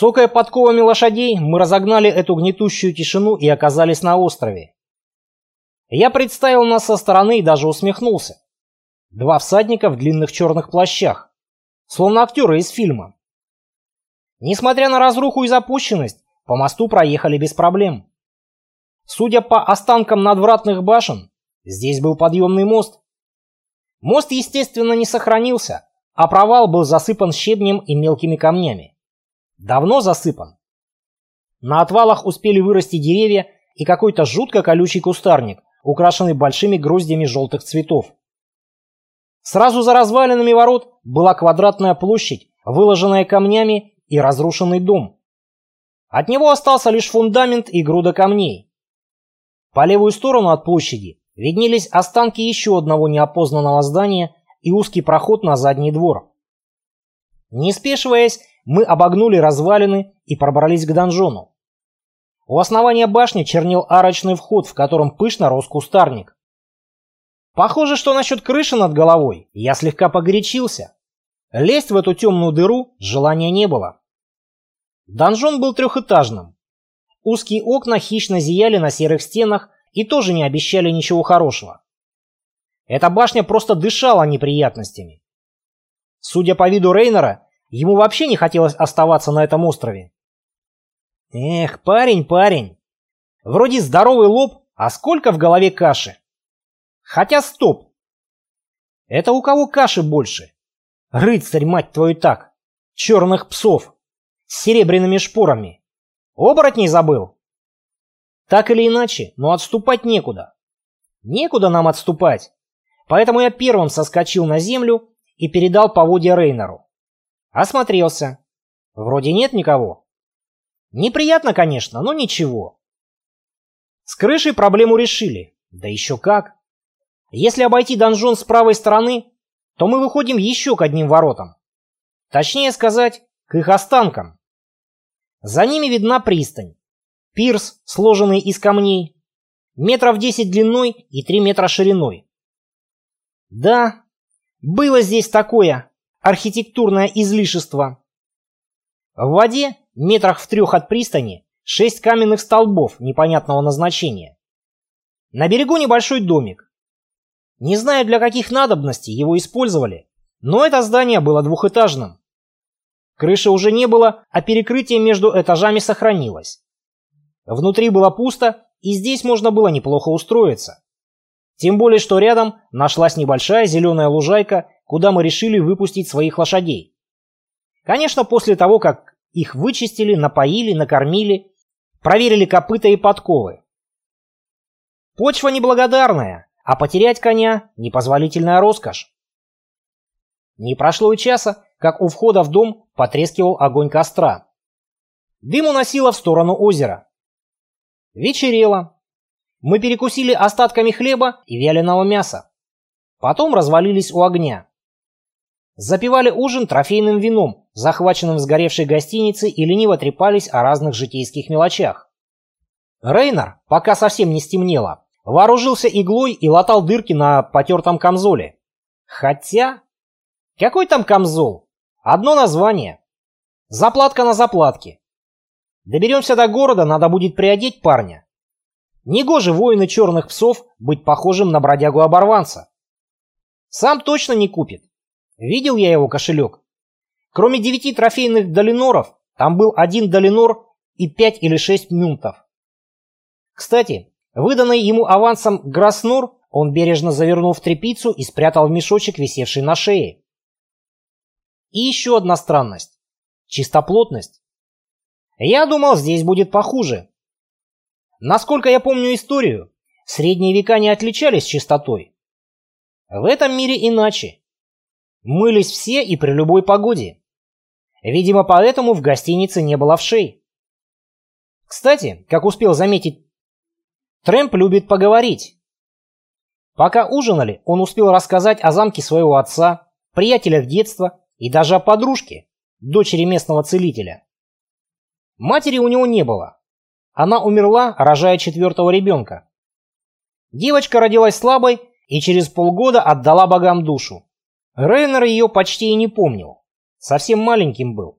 Цокая подковами лошадей, мы разогнали эту гнетущую тишину и оказались на острове. Я представил нас со стороны и даже усмехнулся. Два всадника в длинных черных плащах, словно актеры из фильма. Несмотря на разруху и запущенность, по мосту проехали без проблем. Судя по останкам надвратных башен, здесь был подъемный мост. Мост, естественно, не сохранился, а провал был засыпан щебнем и мелкими камнями. Давно засыпан. На отвалах успели вырасти деревья и какой-то жутко колючий кустарник, украшенный большими гроздями желтых цветов. Сразу за развалинами ворот была квадратная площадь, выложенная камнями и разрушенный дом. От него остался лишь фундамент и груда камней. По левую сторону от площади виднелись останки еще одного неопознанного здания и узкий проход на задний двор. Не спешиваясь, мы обогнули развалины и пробрались к донжону. У основания башни чернел арочный вход, в котором пышно рос кустарник. Похоже, что насчет крыши над головой я слегка погорячился. Лезть в эту темную дыру желания не было. Донжон был трехэтажным. Узкие окна хищно зияли на серых стенах и тоже не обещали ничего хорошего. Эта башня просто дышала неприятностями. Судя по виду Рейнера, ему вообще не хотелось оставаться на этом острове. Эх, парень, парень. Вроде здоровый лоб, а сколько в голове каши. Хотя стоп. Это у кого каши больше? Рыцарь, мать твою, так. Черных псов. С серебряными шпорами. Оборотней забыл? Так или иначе, но отступать некуда. Некуда нам отступать. Поэтому я первым соскочил на землю и передал поводья Рейнеру. Осмотрелся. Вроде нет никого. Неприятно, конечно, но ничего. С крышей проблему решили. Да еще как. Если обойти донжон с правой стороны, то мы выходим еще к одним воротам. Точнее сказать, к их останкам. За ними видна пристань. Пирс, сложенный из камней, метров 10 длиной и 3 метра шириной. Да, было здесь такое архитектурное излишество. В воде, метрах в трех от пристани, шесть каменных столбов непонятного назначения. На берегу небольшой домик. Не знаю, для каких надобностей его использовали, но это здание было двухэтажным. Крыши уже не было, а перекрытие между этажами сохранилось. Внутри было пусто, и здесь можно было неплохо устроиться. Тем более, что рядом нашлась небольшая зеленая лужайка, куда мы решили выпустить своих лошадей. Конечно, после того, как их вычистили, напоили, накормили, проверили копыта и подковы. Почва неблагодарная, а потерять коня – непозволительная роскошь. Не прошло и часа, как у входа в дом потрескивал огонь костра. Дым уносило в сторону озера. Вечерело. Мы перекусили остатками хлеба и вяленого мяса. Потом развалились у огня. Запивали ужин трофейным вином, захваченным в сгоревшей гостинице, и лениво трепались о разных житейских мелочах. Рейнар, пока совсем не стемнело, Вооружился иглой и латал дырки на потертом камзоле. Хотя... Какой там камзол? Одно название. Заплатка на заплатке. Доберемся до города, надо будет приодеть парня. Негоже воины черных псов быть похожим на бродягу-оборванца. Сам точно не купит. Видел я его кошелек. Кроме девяти трофейных долиноров, там был один долинор и пять или шесть мюнтов. Кстати, Выданный ему авансом Гроснур он бережно завернул в тряпицу и спрятал в мешочек, висевший на шее. И еще одна странность. Чистоплотность. Я думал, здесь будет похуже. Насколько я помню историю, средние века не отличались чистотой. В этом мире иначе. Мылись все и при любой погоде. Видимо, поэтому в гостинице не было вшей. Кстати, как успел заметить Трэмп любит поговорить. Пока ужинали, он успел рассказать о замке своего отца, приятелях детства и даже о подружке, дочери местного целителя. Матери у него не было. Она умерла, рожая четвертого ребенка. Девочка родилась слабой и через полгода отдала богам душу. Рейнер ее почти и не помнил. Совсем маленьким был.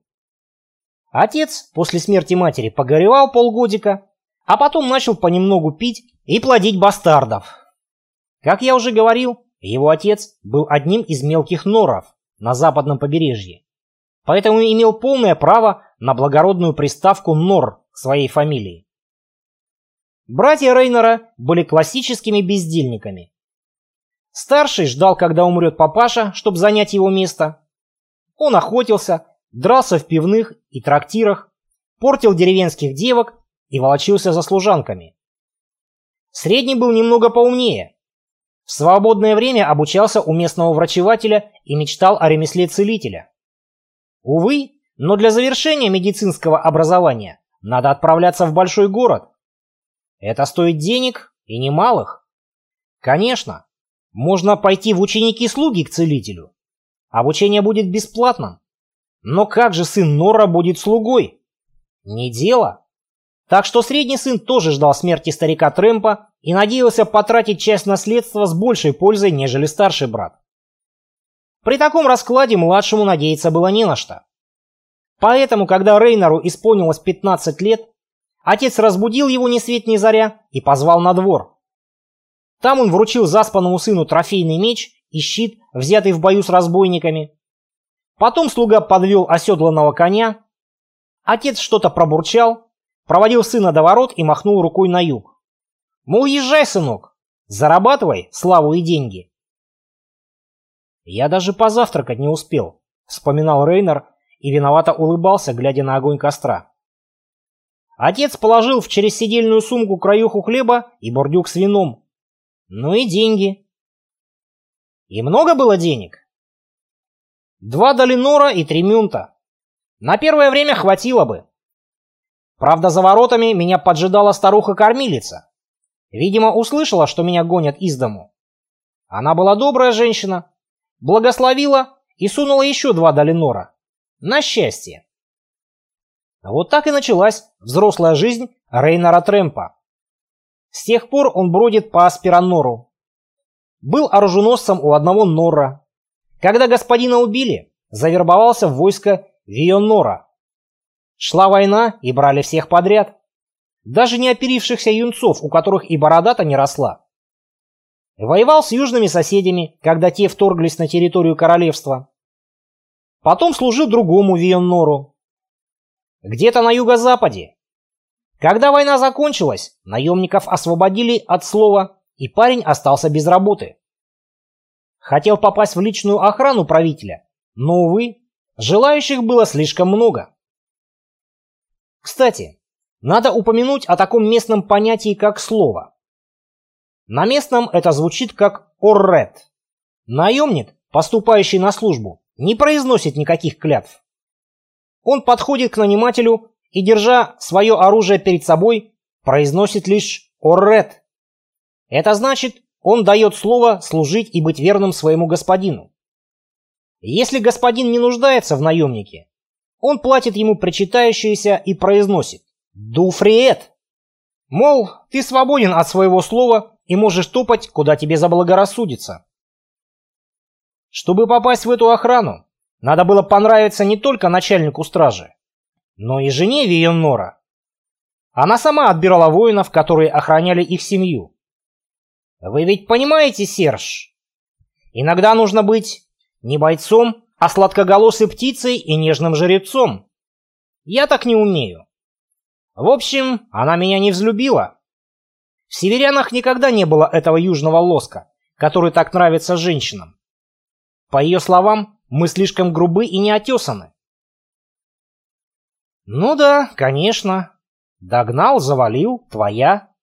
Отец после смерти матери погоревал полгодика, а потом начал понемногу пить и плодить бастардов. Как я уже говорил, его отец был одним из мелких норов на западном побережье, поэтому имел полное право на благородную приставку нор к своей фамилии. Братья Рейнера были классическими бездельниками. Старший ждал, когда умрет папаша, чтобы занять его место. Он охотился, дрался в пивных и трактирах, портил деревенских девок и волочился за служанками. Средний был немного поумнее. В свободное время обучался у местного врачевателя и мечтал о ремесле целителя. Увы, но для завершения медицинского образования надо отправляться в большой город. Это стоит денег и немалых. Конечно, можно пойти в ученики-слуги к целителю. Обучение будет бесплатным. Но как же сын Нора будет слугой? Не дело. Так что средний сын тоже ждал смерти старика Трэмпа и надеялся потратить часть наследства с большей пользой, нежели старший брат. При таком раскладе младшему надеяться было не на что. Поэтому, когда Рейнору исполнилось 15 лет, отец разбудил его ни свет ни заря и позвал на двор. Там он вручил заспанному сыну трофейный меч и щит, взятый в бою с разбойниками, Потом слуга подвел оседланного коня. Отец что-то пробурчал, проводил сына до ворот и махнул рукой на юг. Мол, езжай, сынок, зарабатывай славу и деньги. Я даже позавтракать не успел, вспоминал Рейнер и виновато улыбался, глядя на огонь костра. Отец положил в чересидельную сумку краюху хлеба и бурдюк с вином. Ну и деньги. И много было денег? Два долинора и три мюнта. На первое время хватило бы. Правда, за воротами меня поджидала старуха-кормилица. Видимо, услышала, что меня гонят из дому. Она была добрая женщина, благословила и сунула еще два долинора. На счастье. Вот так и началась взрослая жизнь Рейнара Трэмпа. С тех пор он бродит по Аспиранору. Был оруженосцем у одного Нора, когда господина убили, завербовался в войско Вионора. Шла война и брали всех подряд. Даже не оперившихся юнцов, у которых и борода-то не росла. Воевал с южными соседями, когда те вторглись на территорию королевства. Потом служил другому Вионору. Где-то на юго-западе. Когда война закончилась, наемников освободили от слова, и парень остался без работы. Хотел попасть в личную охрану правителя, но, увы, желающих было слишком много. Кстати, надо упомянуть о таком местном понятии, как слово. На местном это звучит как «оррет». Наемник, поступающий на службу, не произносит никаких клятв. Он подходит к нанимателю и, держа свое оружие перед собой, произносит лишь «оррет». Это значит, он дает слово служить и быть верным своему господину. Если господин не нуждается в наемнике, он платит ему причитающееся и произносит «Дуфриет!» Мол, ты свободен от своего слова и можешь топать, куда тебе заблагорассудится. Чтобы попасть в эту охрану, надо было понравиться не только начальнику стражи, но и жене Виеннора. Она сама отбирала воинов, которые охраняли их семью. Вы ведь понимаете, Серж? Иногда нужно быть не бойцом, а сладкоголосой птицей и нежным жеребцом. Я так не умею. В общем, она меня не взлюбила. В северянах никогда не было этого южного лоска, который так нравится женщинам. По ее словам, мы слишком грубы и неотесаны. Ну да, конечно. Догнал, завалил, твоя.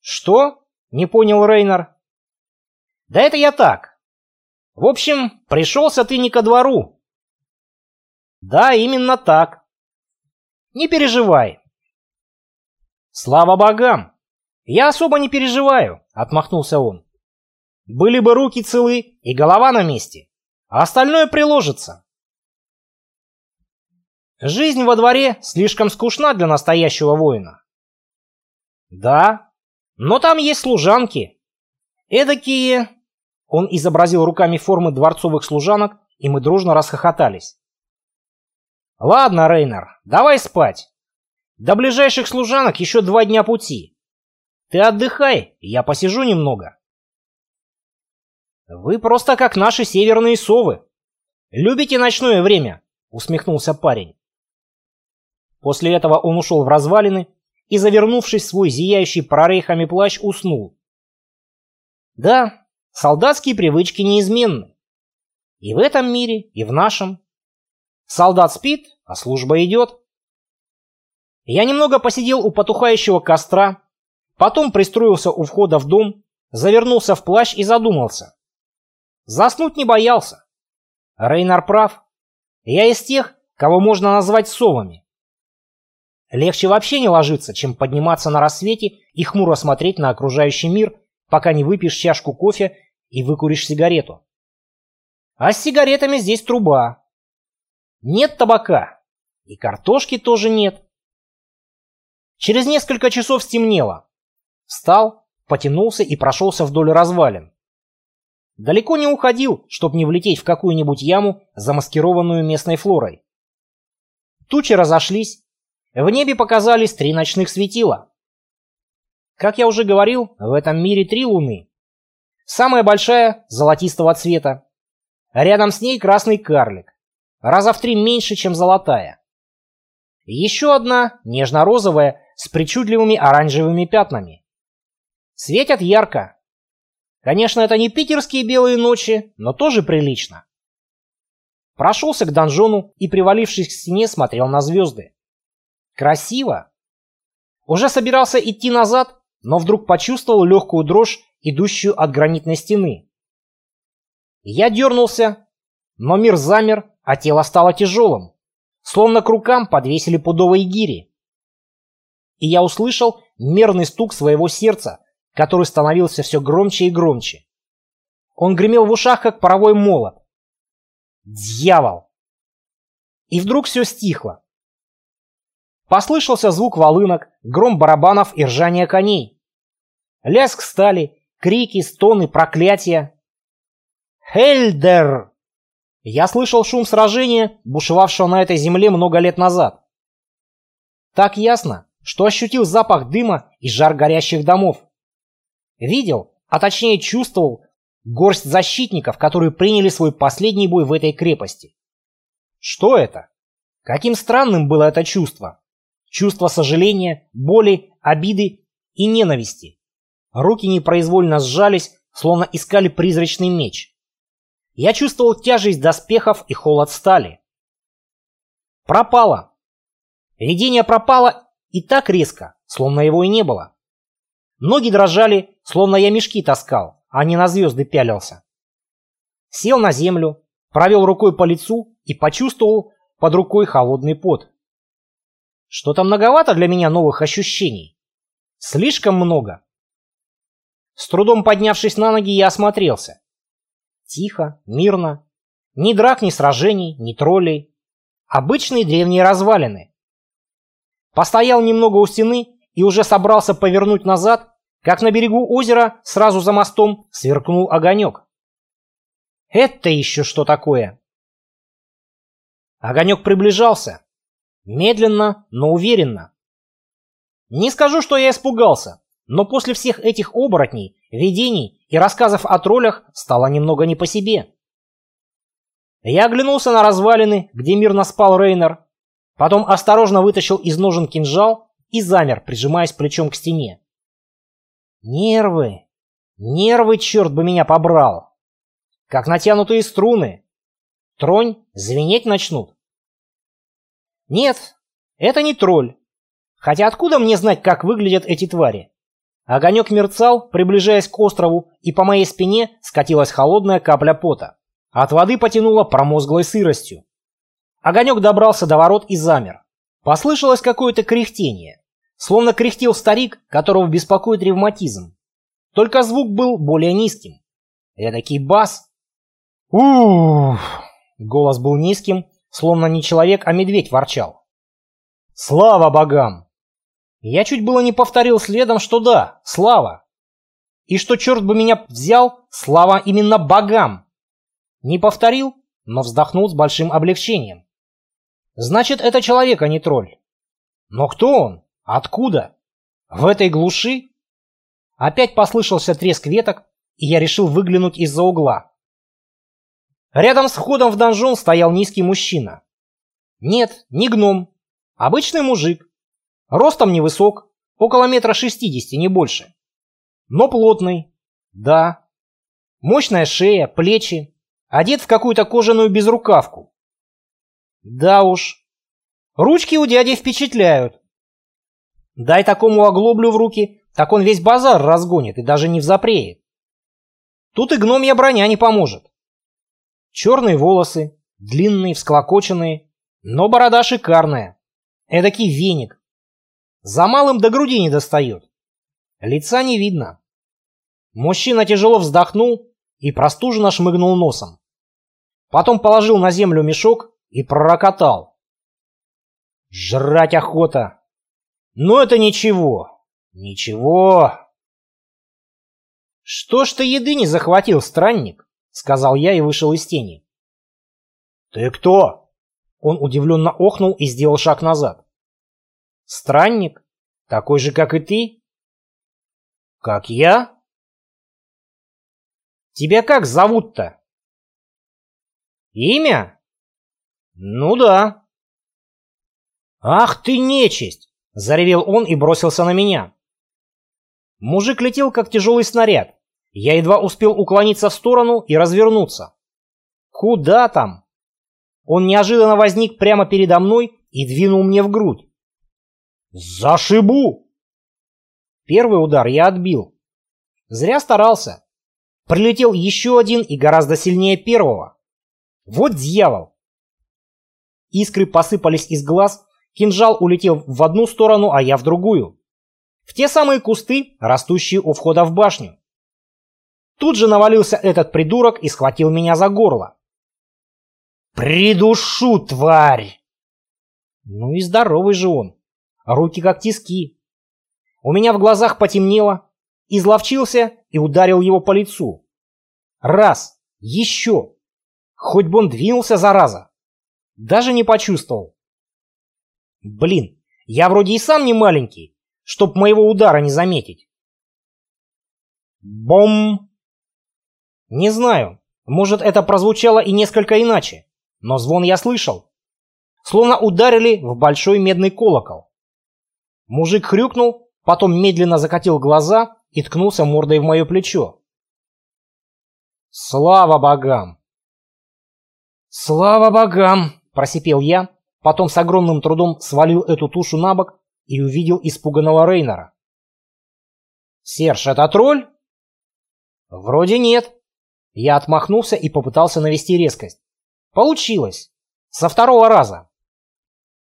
Что? Не понял Рейнер. Да это я так. В общем, пришелся ты не ко двору. Да, именно так. Не переживай. Слава богам. Я особо не переживаю, отмахнулся он. Были бы руки целы и голова на месте, а остальное приложится. Жизнь во дворе слишком скучна для настоящего воина. Да, но там есть служанки. Эдакие... Он изобразил руками формы дворцовых служанок, и мы дружно расхохотались. Ладно, Рейнер, давай спать. До ближайших служанок еще два дня пути. Ты отдыхай, я посижу немного. Вы просто как наши северные совы. Любите ночное время, усмехнулся парень. После этого он ушел в развалины и, завернувшись в свой зияющий прорехами плащ, уснул. Да, солдатские привычки неизменны. И в этом мире, и в нашем. Солдат спит, а служба идет. Я немного посидел у потухающего костра, потом пристроился у входа в дом, завернулся в плащ и задумался. Заснуть не боялся. Рейнар прав. Я из тех, кого можно назвать совами. Легче вообще не ложиться, чем подниматься на рассвете и хмуро смотреть на окружающий мир, пока не выпьешь чашку кофе и выкуришь сигарету. А с сигаретами здесь труба. Нет табака. И картошки тоже нет. Через несколько часов стемнело. Встал, потянулся и прошелся вдоль развалин. Далеко не уходил, чтобы не влететь в какую-нибудь яму, замаскированную местной флорой. Тучи разошлись, в небе показались три ночных светила. Как я уже говорил, в этом мире три луны. Самая большая – золотистого цвета. Рядом с ней красный карлик. Раза в три меньше, чем золотая. Еще одна, нежно-розовая, с причудливыми оранжевыми пятнами. Светят ярко. Конечно, это не питерские белые ночи, но тоже прилично. Прошелся к донжону и, привалившись к стене, смотрел на звезды. Красиво. Уже собирался идти назад, но вдруг почувствовал легкую дрожь, идущую от гранитной стены. Я дернулся, но мир замер, а тело стало тяжелым, словно к рукам подвесили пудовые гири. И я услышал мерный стук своего сердца, который становился все громче и громче. Он гремел в ушах, как паровой молот. Дьявол! И вдруг все стихло. Послышался звук волынок, гром барабанов и ржание коней. Лязг стали, крики, стоны, проклятия. «Хельдер!» Я слышал шум сражения, бушевавшего на этой земле много лет назад. Так ясно, что ощутил запах дыма и жар горящих домов. Видел, а точнее чувствовал, горсть защитников, которые приняли свой последний бой в этой крепости. Что это? Каким странным было это чувство? Чувство сожаления, боли, обиды и ненависти. Руки непроизвольно сжались, словно искали призрачный меч. Я чувствовал тяжесть доспехов и холод стали. Пропало. Видение пропало и так резко, словно его и не было. Ноги дрожали, словно я мешки таскал, а не на звезды пялился. Сел на землю, провел рукой по лицу и почувствовал под рукой холодный пот. Что-то многовато для меня новых ощущений. Слишком много. С трудом поднявшись на ноги, я осмотрелся. Тихо, мирно. Ни драк, ни сражений, ни троллей. Обычные древние развалины. Постоял немного у стены и уже собрался повернуть назад, как на берегу озера, сразу за мостом, сверкнул огонек. Это еще что такое? Огонек приближался. Медленно, но уверенно. Не скажу, что я испугался, но после всех этих оборотней, видений и рассказов о троллях стало немного не по себе. Я оглянулся на развалины, где мирно спал Рейнер, потом осторожно вытащил из ножен кинжал и замер, прижимаясь плечом к стене. Нервы, нервы, черт бы меня побрал. Как натянутые струны. Тронь, звенеть начнут. Нет, это не тролль. Хотя откуда мне знать, как выглядят эти твари? Огонек мерцал, приближаясь к острову, и по моей спине скатилась холодная капля пота. От воды потянуло промозглой сыростью. Огонек добрался до ворот и замер. Послышалось какое-то кряхтение. Словно кряхтел старик, которого беспокоит ревматизм. Только звук был более низким. Эдакий бас. Уф! Голос был низким, Словно не человек, а медведь ворчал. Слава богам! Я чуть было не повторил следом, что да, слава. И что, черт бы меня взял, слава именно богам. Не повторил, но вздохнул с большим облегчением. Значит, это человек, а не тролль. Но кто он? Откуда? В этой глуши? Опять послышался треск веток, и я решил выглянуть из-за угла. Рядом с входом в донжон стоял низкий мужчина. Нет, не гном. Обычный мужик. Ростом невысок, около метра шестидесяти, не больше. Но плотный. Да. Мощная шея, плечи. Одет в какую-то кожаную безрукавку. Да уж. Ручки у дяди впечатляют. Дай такому оглоблю в руки, так он весь базар разгонит и даже не взапреет. Тут и гномья броня не поможет. Черные волосы, длинные, всклокоченные, но борода шикарная. Эдакий веник. За малым до груди не достает. Лица не видно. Мужчина тяжело вздохнул и простуженно шмыгнул носом. Потом положил на землю мешок и пророкотал. «Жрать охота! Но это ничего, ничего!» «Что ж ты еды не захватил, странник?» — сказал я и вышел из тени. «Ты кто?» Он удивленно охнул и сделал шаг назад. «Странник? Такой же, как и ты?» «Как я?» «Тебя как зовут-то?» «Имя?» «Ну да». «Ах ты нечисть!» — заревел он и бросился на меня. Мужик летел, как тяжелый снаряд. Я едва успел уклониться в сторону и развернуться. Куда там? Он неожиданно возник прямо передо мной и двинул мне в грудь. «Зашибу!» Первый удар я отбил. Зря старался. Прилетел еще один и гораздо сильнее первого. Вот дьявол! Искры посыпались из глаз, кинжал улетел в одну сторону, а я в другую. В те самые кусты, растущие у входа в башню. Тут же навалился этот придурок и схватил меня за горло. «Придушу, тварь!» Ну и здоровый же он. Руки как тиски. У меня в глазах потемнело, изловчился и ударил его по лицу. Раз, еще. Хоть бы он двинулся, зараза. Даже не почувствовал. Блин, я вроде и сам не маленький, чтоб моего удара не заметить. Бом! Не знаю, может это прозвучало и несколько иначе, но звон я слышал. Словно ударили в большой медный колокол. Мужик хрюкнул, потом медленно закатил глаза и ткнулся мордой в мое плечо. «Слава богам!» «Слава богам!» – просипел я, потом с огромным трудом свалил эту тушу на бок и увидел испуганного Рейнера. «Серж, это тролль?» «Вроде нет», я отмахнулся и попытался навести резкость. Получилось. Со второго раза.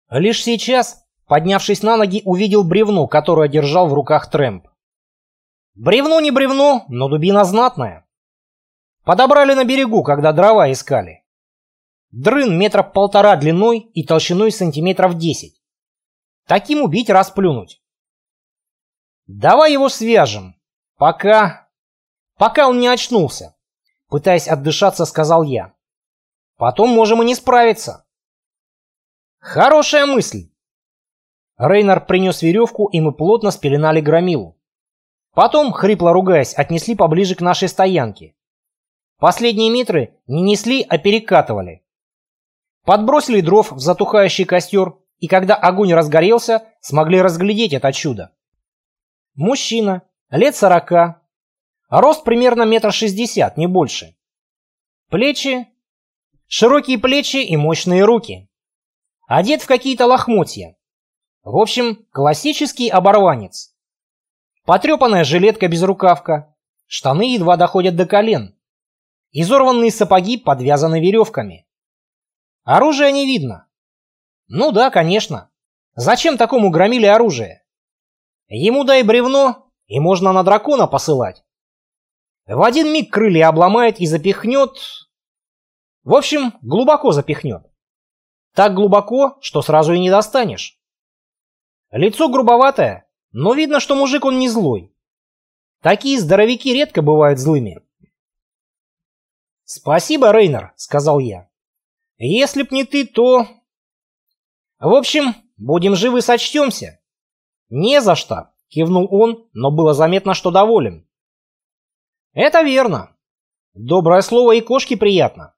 Лишь сейчас, поднявшись на ноги, увидел бревно, которое держал в руках Трэмп. Бревно не бревно, но дубина знатная. Подобрали на берегу, когда дрова искали. Дрын метра полтора длиной и толщиной сантиметров десять. Таким убить расплюнуть. Давай его свяжем. Пока... Пока он не очнулся. Пытаясь отдышаться, сказал я. Потом можем и не справиться. Хорошая мысль. Рейнар принес веревку, и мы плотно спеленали громилу. Потом, хрипло ругаясь, отнесли поближе к нашей стоянке. Последние метры не несли, а перекатывали. Подбросили дров в затухающий костер, и когда огонь разгорелся, смогли разглядеть это чудо. Мужчина, лет сорока, Рост примерно метр шестьдесят, не больше. Плечи... Широкие плечи и мощные руки. Одет в какие-то лохмотья. В общем, классический оборванец. Потрепанная жилетка-безрукавка. Штаны едва доходят до колен. Изорванные сапоги подвязаны веревками. Оружия не видно. Ну да, конечно. Зачем такому громили оружие? Ему дай бревно, и можно на дракона посылать. В один миг крылья обломает и запихнет... В общем, глубоко запихнет. Так глубоко, что сразу и не достанешь. Лицо грубоватое, но видно, что мужик он не злой. Такие здоровяки редко бывают злыми. «Спасибо, Рейнер», — сказал я. «Если б не ты, то...» В общем, будем живы сочтемся. Не за что, кивнул он, но было заметно, что доволен. Это верно. Доброе слово и кошке приятно.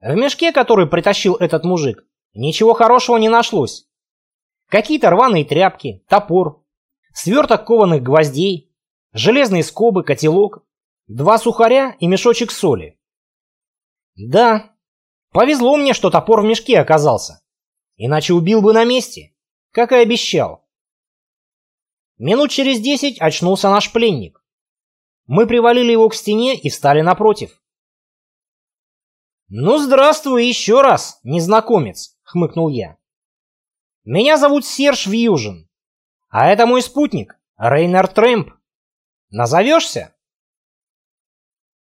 В мешке, который притащил этот мужик, ничего хорошего не нашлось. Какие-то рваные тряпки, топор, сверток кованых гвоздей, железные скобы, котелок, два сухаря и мешочек соли. Да, повезло мне, что топор в мешке оказался. Иначе убил бы на месте, как и обещал. Минут через десять очнулся наш пленник. Мы привалили его к стене и встали напротив. «Ну, здравствуй еще раз, незнакомец», — хмыкнул я. Меня зовут Серж Вьюжин. А это мой спутник, Рейнер Трэмп. Назовешься?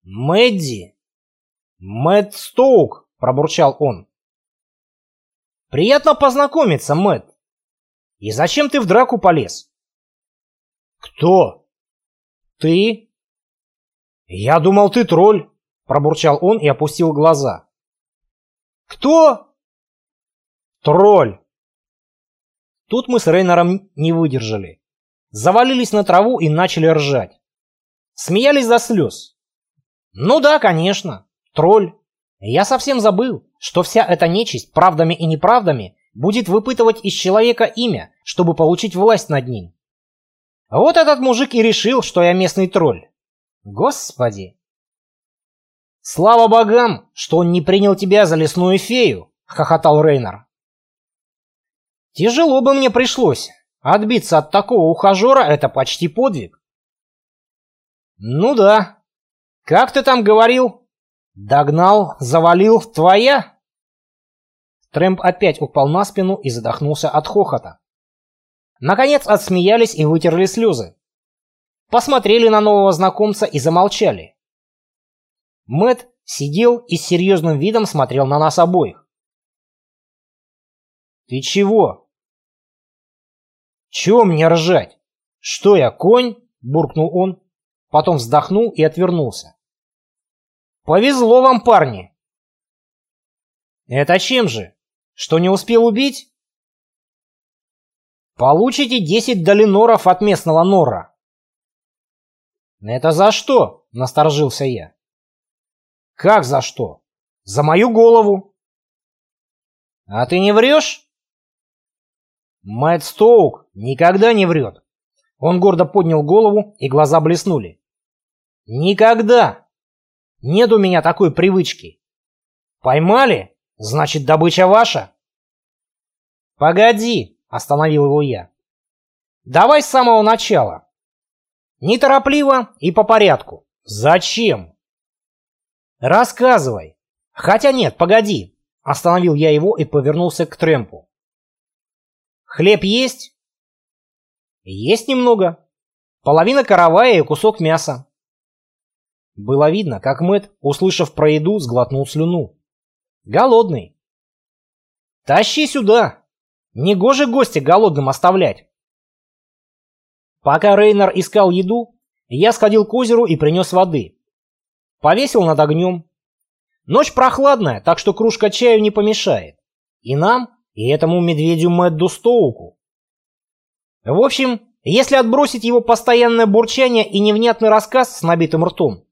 Мэдди. Мэтт Стоук, пробурчал он. Приятно познакомиться, Мэтт. И зачем ты в драку полез? Кто? Ты? Я думал, ты тролль, пробурчал он и опустил глаза. Кто? Тролль. Тут мы с Рейнером не выдержали. Завалились на траву и начали ржать. Смеялись до слез. Ну да, конечно, тролль. Я совсем забыл, что вся эта нечисть правдами и неправдами будет выпытывать из человека имя, чтобы получить власть над ним. Вот этот мужик и решил, что я местный тролль. Господи. Слава богам, что он не принял тебя за лесную фею, хохотал Рейнер. Тяжело бы мне пришлось. Отбиться от такого ухажера — это почти подвиг. Ну да. Как ты там говорил? Догнал, завалил, твоя? Трэмп опять упал на спину и задохнулся от хохота. Наконец отсмеялись и вытерли слезы. Посмотрели на нового знакомца и замолчали. Мэт сидел и с серьезным видом смотрел на нас обоих. «Ты чего?» «Чего мне ржать? Что я, конь?» – буркнул он, потом вздохнул и отвернулся. «Повезло вам, парни!» «Это чем же? Что не успел убить?» «Получите 10 долиноров от местного нора». «Это за что?» – насторожился я. «Как за что? За мою голову!» «А ты не врешь?» Мэтт Стоук никогда не врет. Он гордо поднял голову, и глаза блеснули. Никогда! Нет у меня такой привычки. Поймали? Значит, добыча ваша? Погоди, остановил его я. Давай с самого начала. Неторопливо и по порядку. Зачем? Рассказывай. Хотя нет, погоди. Остановил я его и повернулся к Трэмпу. Хлеб есть? Есть немного. Половина каравая и кусок мяса. Было видно, как Мэт, услышав про еду, сглотнул слюну. Голодный. Тащи сюда. Негоже гостя голодным оставлять. Пока Рейнер искал еду, я сходил к озеру и принес воды. Повесил над огнем. Ночь прохладная, так что кружка чаю не помешает. И нам, и этому медведю Мэдду Стоуку. В общем, если отбросить его постоянное бурчание и невнятный рассказ с набитым ртом,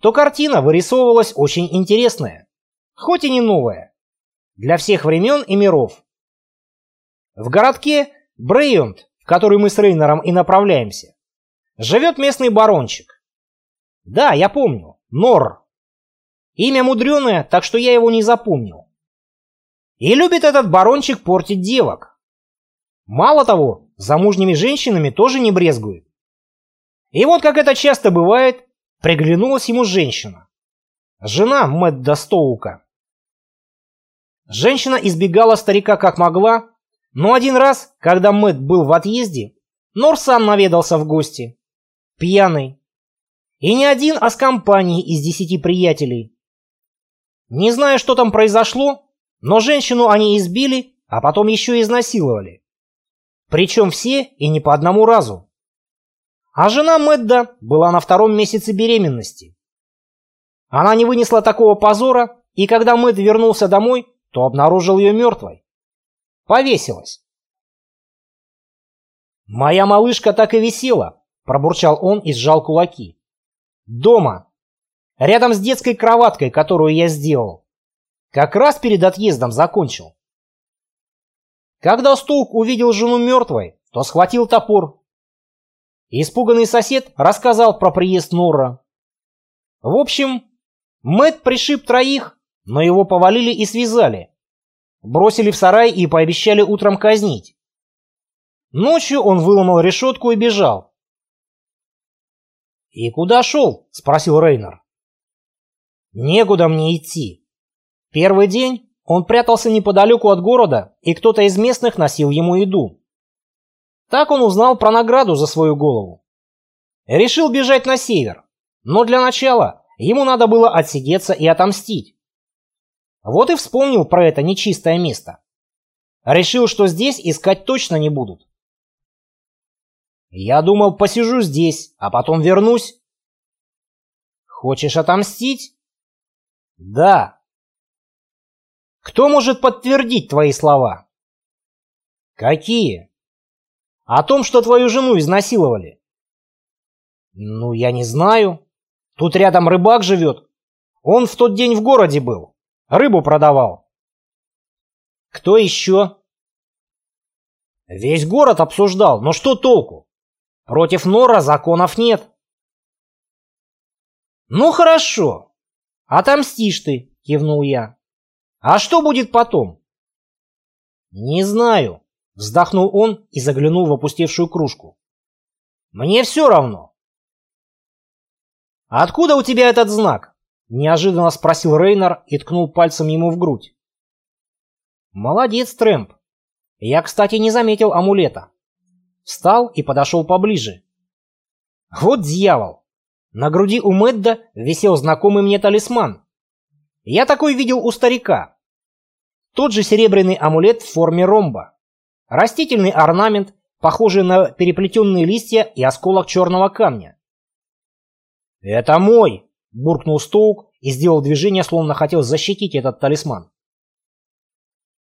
то картина вырисовывалась очень интересная, хоть и не новая, для всех времен и миров. В городке Брейонт, в который мы с Рейнером и направляемся, живет местный барончик. Да, я помню, Нор. Имя мудреное, так что я его не запомнил. И любит этот барончик портить девок. Мало того, замужними женщинами тоже не брезгует. И вот как это часто бывает, приглянулась ему женщина. Жена Мэтта Стоука. Женщина избегала старика как могла, но один раз, когда Мэтт был в отъезде, Нор сам наведался в гости. Пьяный. И не один, а с компанией из десяти приятелей. Не зная, что там произошло, но женщину они избили, а потом еще изнасиловали. Причем все и не по одному разу. А жена Мэдда была на втором месяце беременности. Она не вынесла такого позора, и когда Мэдд вернулся домой, то обнаружил ее мертвой. Повесилась. «Моя малышка так и висела», — пробурчал он и сжал кулаки. «Дома. Рядом с детской кроваткой, которую я сделал. Как раз перед отъездом закончил. Когда Стук увидел жену мертвой, то схватил топор. Испуганный сосед рассказал про приезд Норра. В общем, Мэтт пришиб троих, но его повалили и связали. Бросили в сарай и пообещали утром казнить. Ночью он выломал решетку и бежал. «И куда шел?» — спросил Рейнер. «Некуда мне идти. Первый день он прятался неподалеку от города, и кто-то из местных носил ему еду. Так он узнал про награду за свою голову. Решил бежать на север, но для начала ему надо было отсидеться и отомстить. Вот и вспомнил про это нечистое место. Решил, что здесь искать точно не будут. Я думал, посижу здесь, а потом вернусь. Хочешь отомстить? Да. Кто может подтвердить твои слова? Какие? О том, что твою жену изнасиловали. Ну, я не знаю. Тут рядом рыбак живет. Он в тот день в городе был. Рыбу продавал. Кто еще? Весь город обсуждал, но что толку? Против Нора законов нет. Ну хорошо. Отомстишь ты, кивнул я. А что будет потом? Не знаю, вздохнул он и заглянул в опустевшую кружку. Мне все равно. Откуда у тебя этот знак? Неожиданно спросил Рейнер и ткнул пальцем ему в грудь. Молодец, Трэмп. Я, кстати, не заметил амулета. Встал и подошел поближе. Вот дьявол! На груди у Мэдда висел знакомый мне талисман. Я такой видел у старика. Тот же серебряный амулет в форме ромба. Растительный орнамент, похожий на переплетенные листья и осколок черного камня. «Это мой!» – буркнул Стоук и сделал движение, словно хотел защитить этот талисман.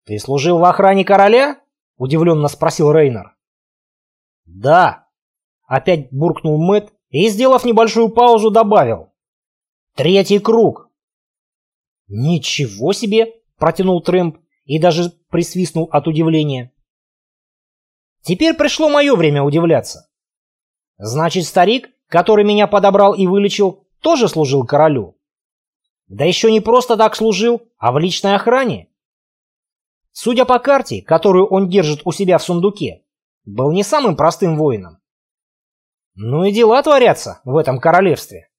«Ты служил в охране короля?» – удивленно спросил Рейнер. «Да!» – опять буркнул Мэтт и, сделав небольшую паузу, добавил. «Третий круг!» «Ничего себе!» – протянул Трэмп и даже присвистнул от удивления. Теперь пришло мое время удивляться. Значит, старик, который меня подобрал и вылечил, тоже служил королю. Да еще не просто так служил, а в личной охране. Судя по карте, которую он держит у себя в сундуке, был не самым простым воином. Ну и дела творятся в этом королевстве.